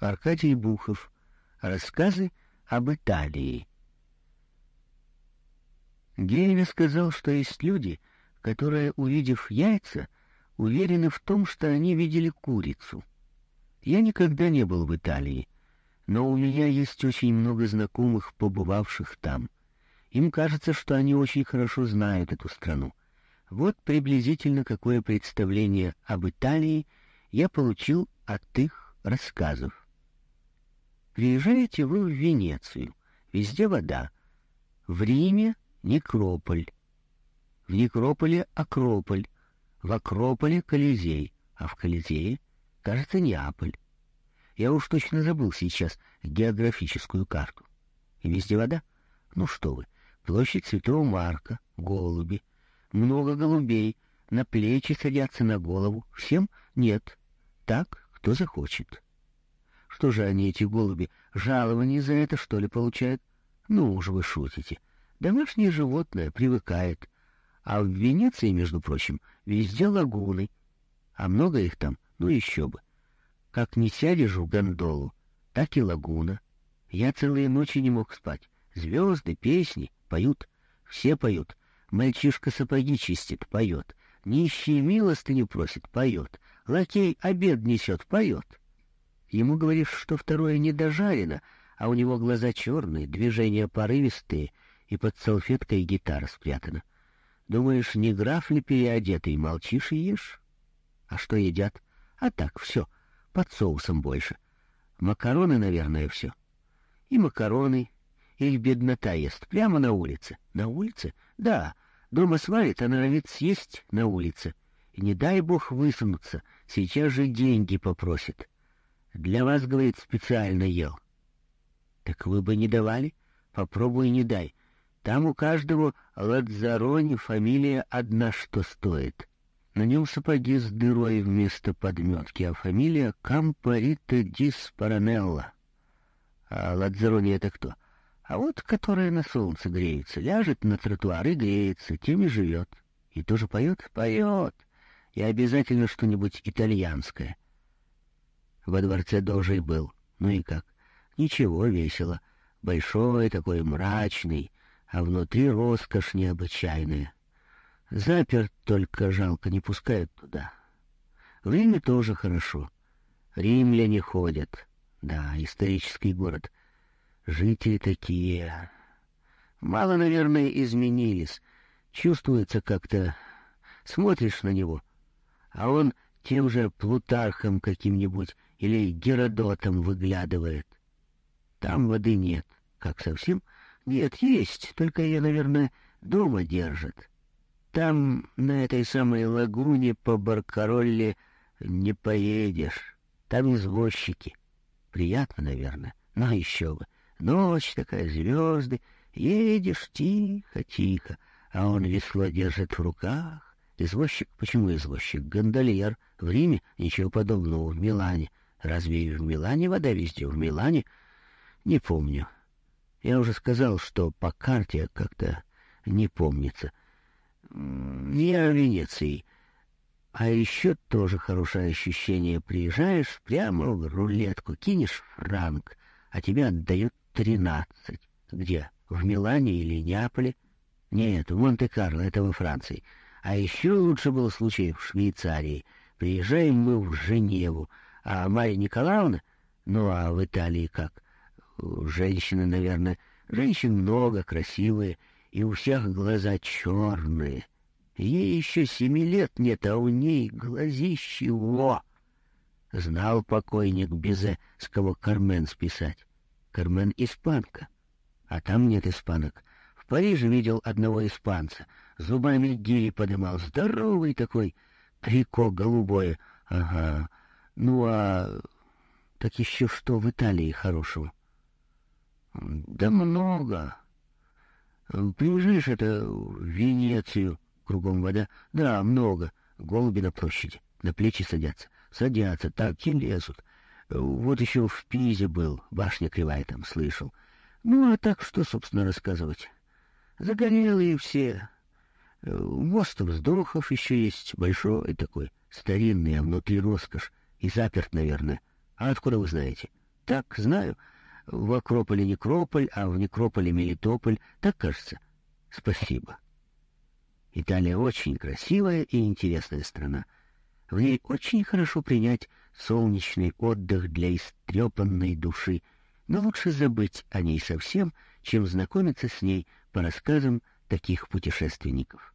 Аркадий Бухов. Рассказы об Италии. Гейне сказал, что есть люди, которые, увидев яйца, уверены в том, что они видели курицу. Я никогда не был в Италии, но у меня есть очень много знакомых, побывавших там. Им кажется, что они очень хорошо знают эту страну. Вот приблизительно какое представление об Италии я получил от их рассказов. Приезжаете вы в Венецию, везде вода. В Риме — некрополь. В некрополе — Акрополь. В Акрополе — Колизей, а в Колизее, кажется, Неаполь. Я уж точно забыл сейчас географическую карту. И везде вода? Ну что вы, площадь Святого Марка, голуби. Много голубей, на плечи садятся на голову. Всем нет. Так, кто захочет. Что же они, эти голуби, жалование за это, что ли, получают? Ну уж вы шутите. Домашнее животное привыкает. А в Венеции, между прочим, везде лагуны. А много их там, ну еще бы. Как не сядешь в гондолу, так и лагуна. Я целые ночи не мог спать. Звезды, песни поют, все поют. Мальчишка сапоги чистит, поет. Нищий милостыню просит, поет. Лакей обед несет, поет. Ему говоришь, что второе не дожарено, а у него глаза черные, движения порывистые, и под салфеткой гитара спрятана. Думаешь, не граф ли переодетый, молчишь и ешь? А что едят? А так, все, под соусом больше. Макароны, наверное, все. И макароны, их беднота ест прямо на улице. На улице? Да, дома сварит, а норовит съесть на улице. И не дай бог высунуться, сейчас же деньги попросит. Для вас, говорит, специально ел. Так вы бы не давали? Попробуй не дай. Там у каждого Ладзарони фамилия одна что стоит. На нем сапоги с дырой вместо подметки, а фамилия Кампарита Дис Паранелла. А Ладзарони это кто? А вот которая на солнце греется, ляжет на тротуар и греется, тем и живет. И тоже поет? Поет. И обязательно что-нибудь итальянское. Во дворце Дожей был. Ну и как? Ничего, весело. Большой такой, мрачный, а внутри роскошь необычайная. Заперт только жалко, не пускают туда. В Риме тоже хорошо. Римляне ходят. Да, исторический город. Жители такие... Мало, наверное, изменились. Чувствуется как-то... Смотришь на него, а он тем же Плутархом каким-нибудь или Геродотом выглядывает. Там воды нет. Как совсем? Нет, есть, только ее, наверное, дома держат. Там, на этой самой лагуне по Баркаролле, не поедешь. Там извозчики. Приятно, наверное, но еще бы. Ночь такая, звезды. Едешь тихо-тихо, а он весло держит в руках. Извозчик? Почему извозчик? Гондольер. В Риме ничего подобного, в Милане. Разве и в Милане вода везде? В Милане? Не помню. Я уже сказал, что по карте как-то не помнится. Я в Венеции. А еще тоже хорошее ощущение. Приезжаешь прямо в рулетку, кинешь франк, а тебе отдают тринадцать. Где? В Милане или Неаполе? Нет, в Монте-Карло, это во Франции. А еще лучше был случай в Швейцарии. Приезжаем мы в Женеву, а Марья Николаевна, ну а в Италии как? Женщины, наверное, женщин много, красивые, и у всех глаза черные. Ей еще семи лет нет, а у ней глазищи во! Знал покойник Безе, с кого Кармен списать. Кармен — испанка, а там нет испанок. Париже видел одного испанца, зубами гири подымал, здоровый такой, трико голубое, ага, ну, а так еще что в Италии хорошего? Да много. Приезжаешь это в Венецию, кругом вода. Да, много. Голуби на площади, на плечи садятся. Садятся, так и лезут. Вот еще в Пизе был, башня кривая там, слышал. Ну, а так что, собственно, рассказывать? Загорелые все. Мост вздохов еще есть, большой такой, старинный, а внутри роскошь. И заперт, наверное. А откуда вы знаете? Так, знаю. В Акрополе Некрополь, а в Некрополе Мелитополь. Так кажется. Спасибо. Италия очень красивая и интересная страна. В ней очень хорошо принять солнечный отдых для истрепанной души, но лучше забыть о ней совсем, чем знакомиться с ней по рассказам таких путешественников.